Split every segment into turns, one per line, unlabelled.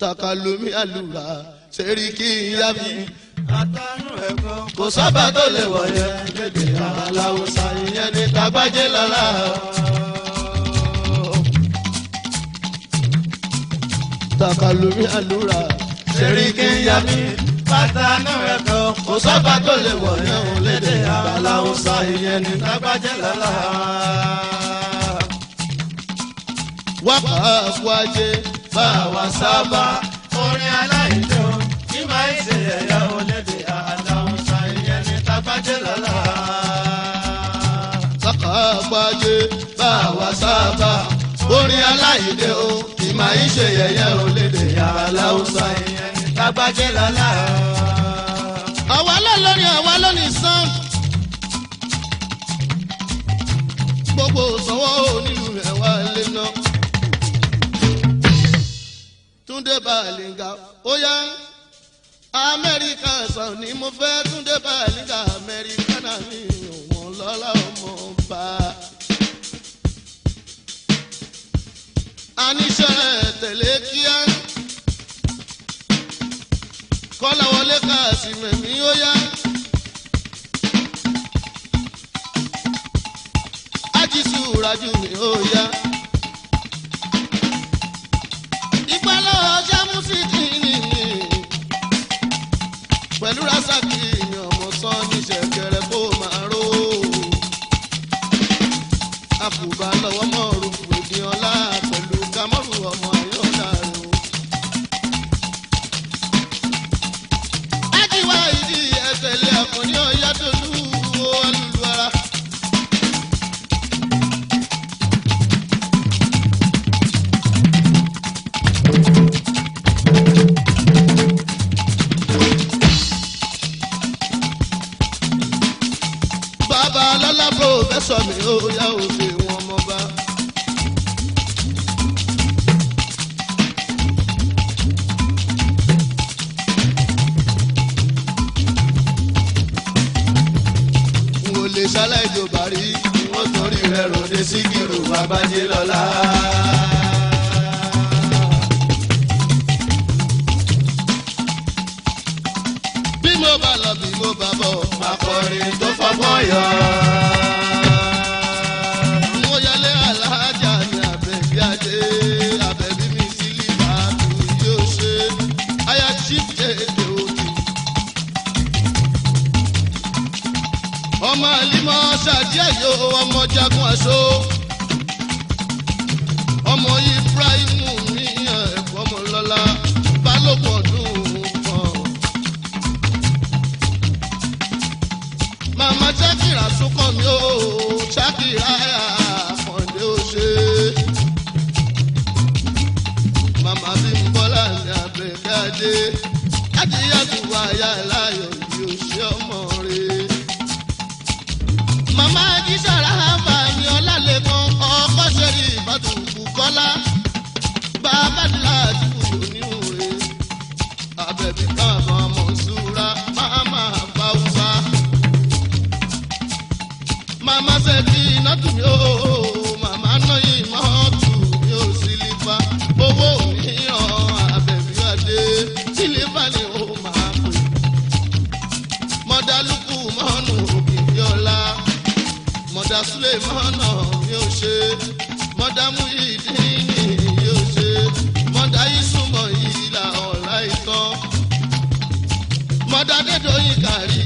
takalumi alura seriki yabi atanu ẹ̀gbọ́n kò sábà tó lè wọ̀nyẹ lédè aláwùsá ìyẹn ní tagbájé lọ́la. takalumi alura seriki yabi atanu ẹ̀gbọ́n kò sábà tó lè wọ̀nyẹ lédè aláwùsá ìyẹn ní tagbájé lọ́la. wàá pa àfúwájé tá a wá sábà orin aláìjọ tí máa ń ṣe ẹ̀yà ọlẹ́dẹ̀ àtàwọn ṣàyẹ̀ ní tábàjẹ́ lọ́la. sọ́kà àgbájé bá a wá sábà orin aláìdè o tí máa ń ṣe ẹ̀yà ọlẹ́dẹ̀ àtàwọn ṣàyẹ̀ ní tábàjẹ́ lọ́la. àwa lọ́lọ́rin àwa lónìí sàn gbogbo sọ́wọ́ onílù. túndé bàlíngà ó yá amẹ́ríkà sàn ni mo fẹ́ túndé bàlíngà amẹ́ríkà náà mi ò wọ́n lọ́lá ọmọ bá aníṣẹ́ tẹ̀lé kíá kọ́lá wọlé káàsì mẹ̀mí ó yá. ajísù rájú ni ó yá. parí wọ́n torí rẹ̀ ròde síkírù àgbájé lọ́la. bí mo bá lọ bí mo bá bọ̀ máa tó fọgbọ́n yọ. ọmọ jagun aṣọ ọmọ Ibrahim mi ẹ̀kọ́ ọmọ lọ́la balógun ọdún kan. màmá Shakira sunkọ mi o Shakira Àkàndé ó ṣe. màmá Bímbọ́lá ní Abẹ́kẹ́ Adé Adé yàtúwà yà láyọ̀. màmá ṣe ti iná tù mí ooo màmá ná iná tù mí ó sílífà owó ni ó máa pè mọ̀dá lùkù mọ́nù òkìkí ọ̀la mọ̀dá súlẹ̀ mọ́nà mi ò ṣe mọ̀dá mú ìdí ni yóò ṣe mọ̀dá yìí súnmọ́ yìí là ọ̀la kàrí.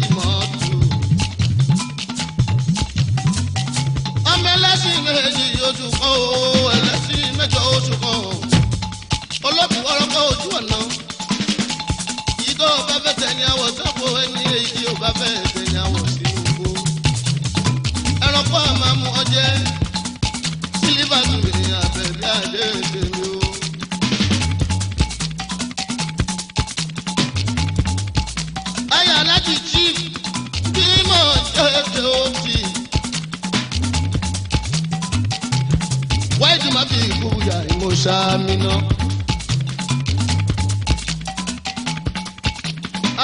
oh. sàmì náà.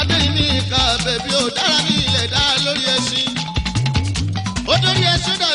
adéyìn ní ìka bèbí ò dára ní ilẹ̀ dá lórí ẹṣin ó dórí ẹṣin dá.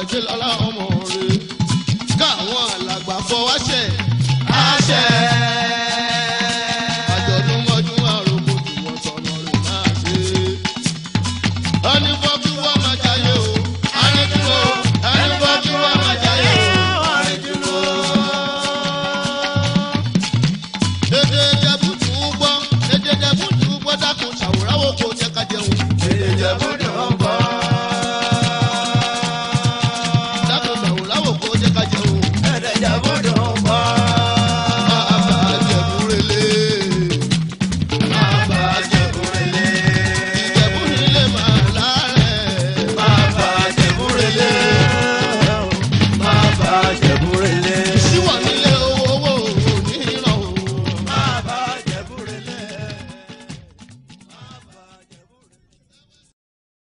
ọ̀rọ̀ jẹ́ lọ́la ọmọ rẹ̀ káwọn àlàgbà fọwọ́ ṣẹ̀